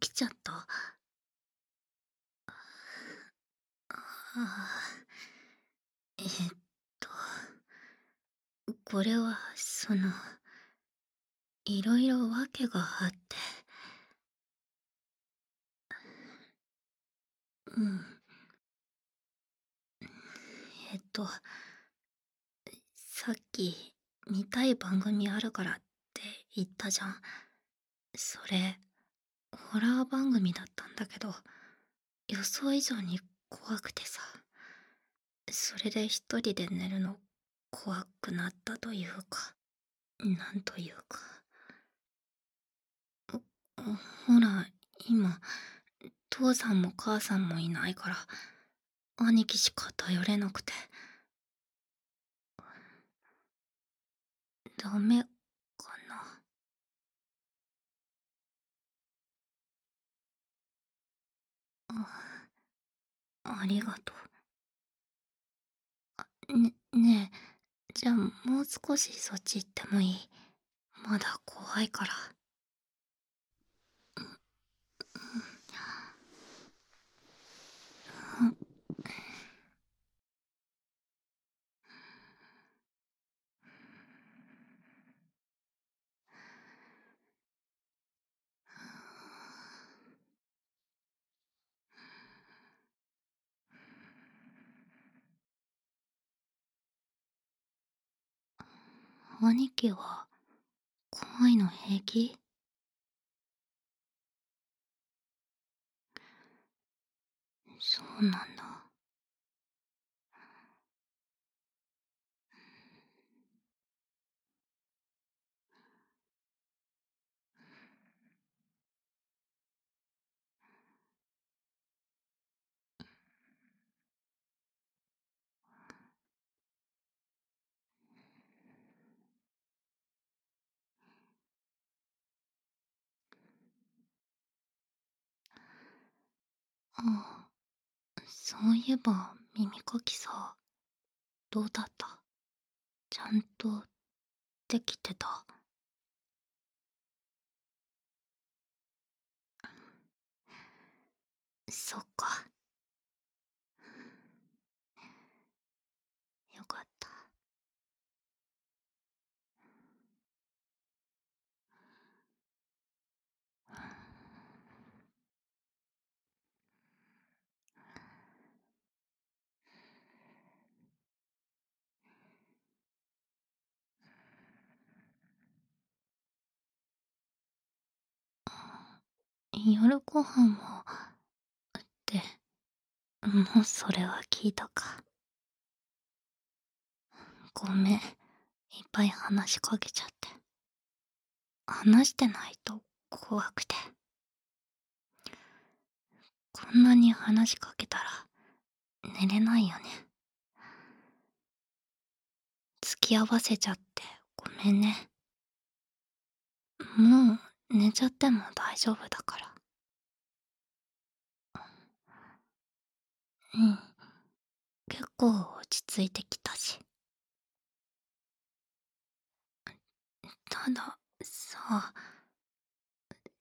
起きちゃった。ああ、えっと、これは、その、いろいろ訳があって。うん。えっと、さっき見たい番組あるからって言ったじゃん。それ、ホラー番組だったんだけど、予想以上に怖くてさ。それで一人で寝るの怖くなったというか、なんというか。ほら、今、父さんも母さんもいないから、兄貴しか頼れなくて。ダメあ、ありがとう。ね、ねえ、じゃあもう少しそっち行ってもいい？まだ怖いから。兄貴は怖いの平気？そうなんだ。ああ、そういえば耳かきさ、どうだった？ちゃんとできてた？そっか。よかった。夜ご飯はってもうそれは聞いたか。ごめんいっぱい話しかけちゃって。話してないと怖くて。こんなに話しかけたら寝れないよね。付き合わせちゃってごめんね。もう寝ちゃっても大丈夫だから。うん。結構落ち着いてきたし。たださ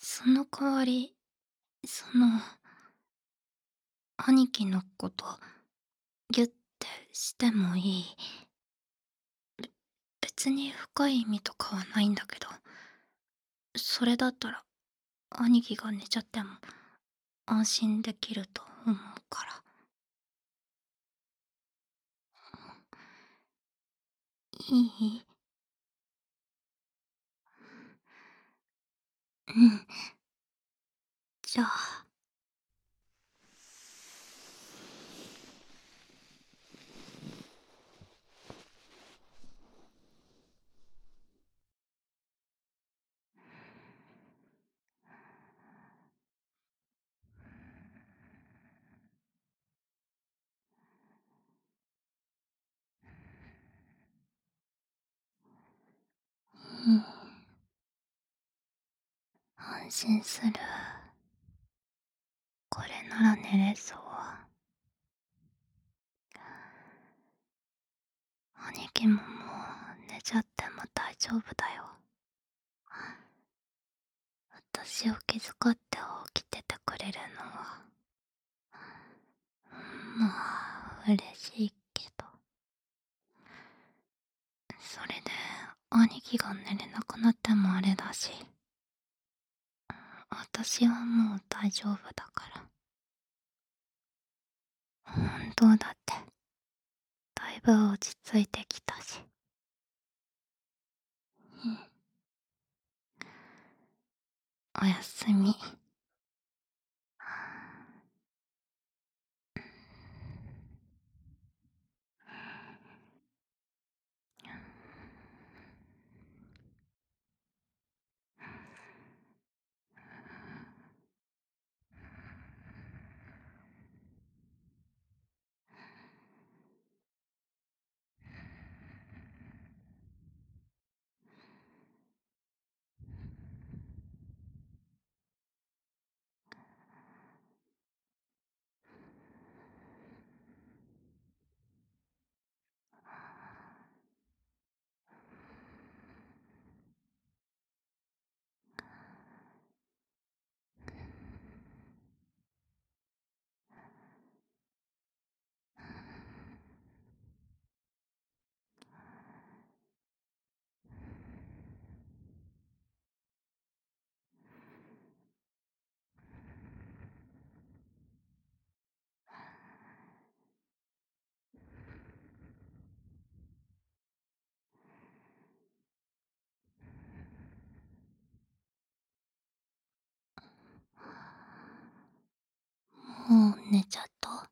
その代わりその兄貴のことギュッてしてもいい。別に深い意味とかはないんだけどそれだったら兄貴が寝ちゃっても安心できると思うから。いいうん。じゃあ安心する。これなら寝れそう。兄貴ももう寝ちゃっても大丈夫だよ。私を気遣って起きててくれるのは。まあ嬉しいけど。それで兄貴が寝れなくなってもあれだし。私はもう大丈夫だから。本当だって。だいぶ落ち着いてきたし。うん。おやすみ。もう寝ちゃった？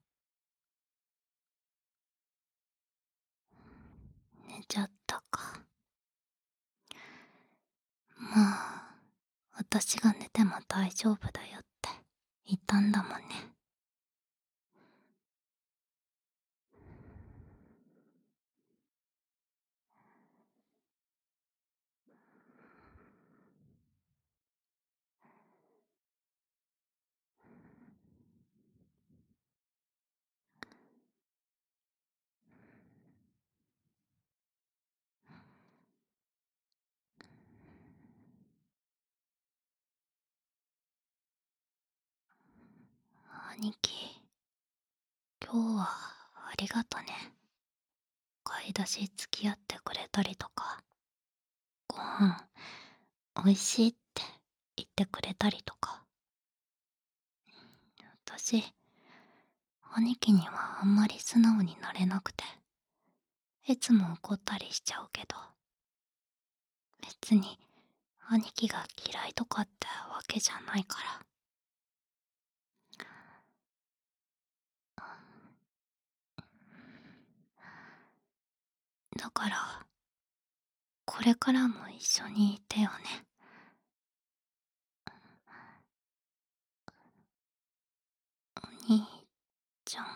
寝ちゃったか。まあ私が寝ても大丈夫だよって言ったんだもんね。兄貴。今日はありがとね。買い出し付き合ってくれたりとか。ご飯おいしいって言ってくれたりとか。私兄貴にはあんまり素直になれなくて。いつも怒ったりしちゃうけど。別に兄貴が嫌いとかってわけじゃないから。だからこれからも一緒にいてよね。お兄ちゃん。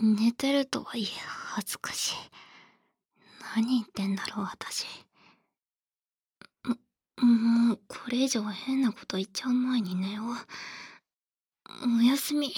寝てるとはいえ恥ずかしい。何言ってんだろう私。もうこれ以上変なこと言っちゃう前に寝ようおやすみ。